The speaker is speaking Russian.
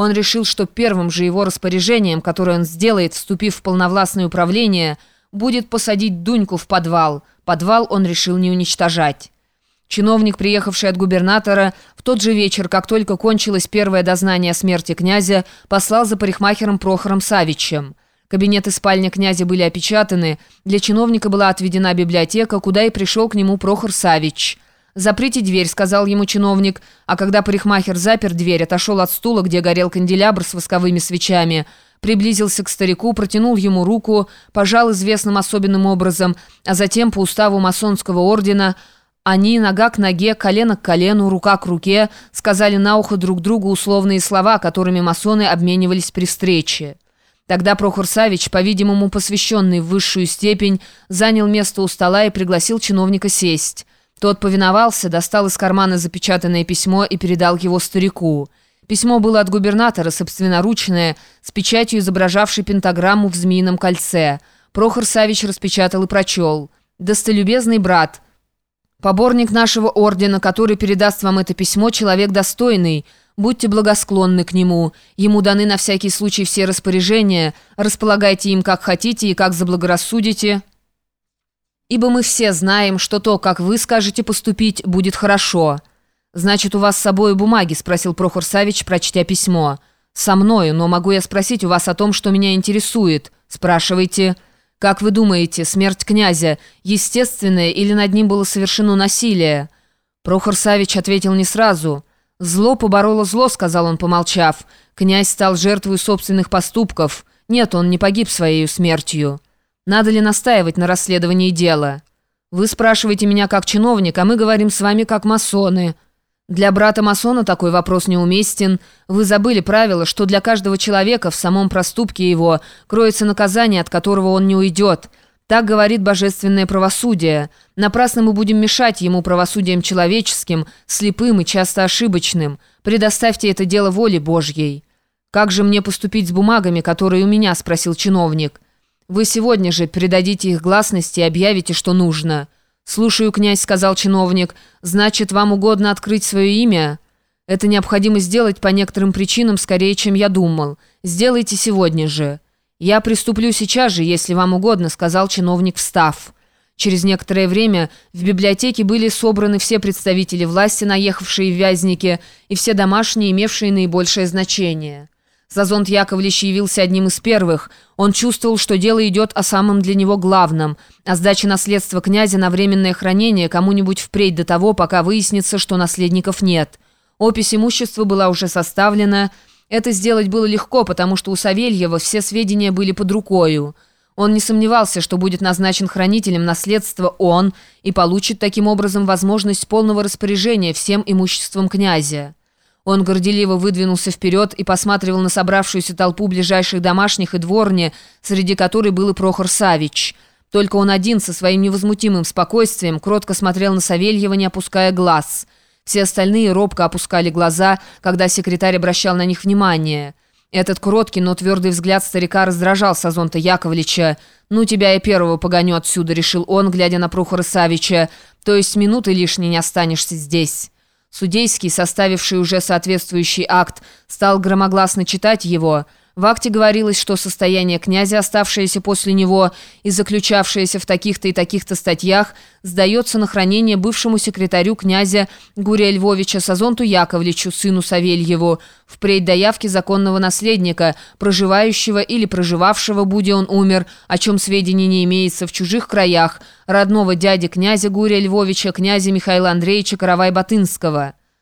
Он решил, что первым же его распоряжением, которое он сделает, вступив в полновластное управление, будет посадить Дуньку в подвал. Подвал он решил не уничтожать. Чиновник, приехавший от губернатора, в тот же вечер, как только кончилось первое дознание о смерти князя, послал за парикмахером Прохором Савичем. Кабинет и спальня князя были опечатаны, для чиновника была отведена библиотека, куда и пришел к нему Прохор Савич. «Заприте дверь», — сказал ему чиновник, а когда парикмахер запер дверь, отошел от стула, где горел канделябр с восковыми свечами, приблизился к старику, протянул ему руку, пожал известным особенным образом, а затем по уставу масонского ордена — они, нога к ноге, колено к колену, рука к руке, сказали на ухо друг другу условные слова, которыми масоны обменивались при встрече. Тогда Прохор Савич, по-видимому посвященный в высшую степень, занял место у стола и пригласил чиновника сесть. Тот повиновался, достал из кармана запечатанное письмо и передал его старику. Письмо было от губернатора, собственноручное, с печатью, изображавшей пентаграмму в змеином кольце. Прохор Савич распечатал и прочел. «Достолюбезный брат». Поборник нашего ордена, который передаст вам это письмо, человек достойный. Будьте благосклонны к нему. Ему даны на всякий случай все распоряжения. Располагайте им как хотите и как заблагорассудите. Ибо мы все знаем, что то, как вы скажете поступить, будет хорошо. Значит, у вас с собой бумаги, спросил Прохор Савич, прочтя письмо. Со мною, но могу я спросить у вас о том, что меня интересует. Спрашивайте. «Как вы думаете, смерть князя естественная или над ним было совершено насилие?» Прохор Савич ответил не сразу. «Зло побороло зло», — сказал он, помолчав. «Князь стал жертвой собственных поступков. Нет, он не погиб своей смертью. Надо ли настаивать на расследовании дела? Вы спрашиваете меня как чиновник, а мы говорим с вами как масоны». Для брата-масона такой вопрос неуместен. Вы забыли правило, что для каждого человека в самом проступке его кроется наказание, от которого он не уйдет. Так говорит божественное правосудие. Напрасно мы будем мешать ему правосудием человеческим, слепым и часто ошибочным. Предоставьте это дело воле Божьей. «Как же мне поступить с бумагами, которые у меня?» – спросил чиновник. «Вы сегодня же передадите их гласности и объявите, что нужно». «Слушаю, князь», — сказал чиновник. «Значит, вам угодно открыть свое имя?» «Это необходимо сделать по некоторым причинам скорее, чем я думал. Сделайте сегодня же». «Я приступлю сейчас же, если вам угодно», — сказал чиновник, встав. Через некоторое время в библиотеке были собраны все представители власти, наехавшие в Вязники, и все домашние, имевшие наибольшее значение. Сазонт Яковлевич явился одним из первых. Он чувствовал, что дело идет о самом для него главном – о сдаче наследства князя на временное хранение кому-нибудь впредь до того, пока выяснится, что наследников нет. Опись имущества была уже составлена. Это сделать было легко, потому что у Савельева все сведения были под рукою. Он не сомневался, что будет назначен хранителем наследства он и получит таким образом возможность полного распоряжения всем имуществом князя. Он горделиво выдвинулся вперед и посматривал на собравшуюся толпу ближайших домашних и дворни, среди которой был и Прохор Савич. Только он один со своим невозмутимым спокойствием кротко смотрел на Савельева, не опуская глаз. Все остальные робко опускали глаза, когда секретарь обращал на них внимание. Этот кроткий, но твердый взгляд старика раздражал Сазонта Яковлевича. «Ну, тебя я первого погоню отсюда», — решил он, глядя на Прохора Савича. «То есть минуты лишней не останешься здесь». Судейский, составивший уже соответствующий акт, стал громогласно читать его – в акте говорилось, что состояние князя, оставшееся после него и заключавшееся в таких-то и таких-то статьях, сдается на хранение бывшему секретарю князя Гурия Львовича Сазонту Яковлевичу, сыну Савельеву, впредь до явки законного наследника, проживающего или проживавшего, будь он умер, о чем сведений не имеется в чужих краях, родного дяди князя Гурия Львовича, князя Михаила Андреевича Каравай-Батынского.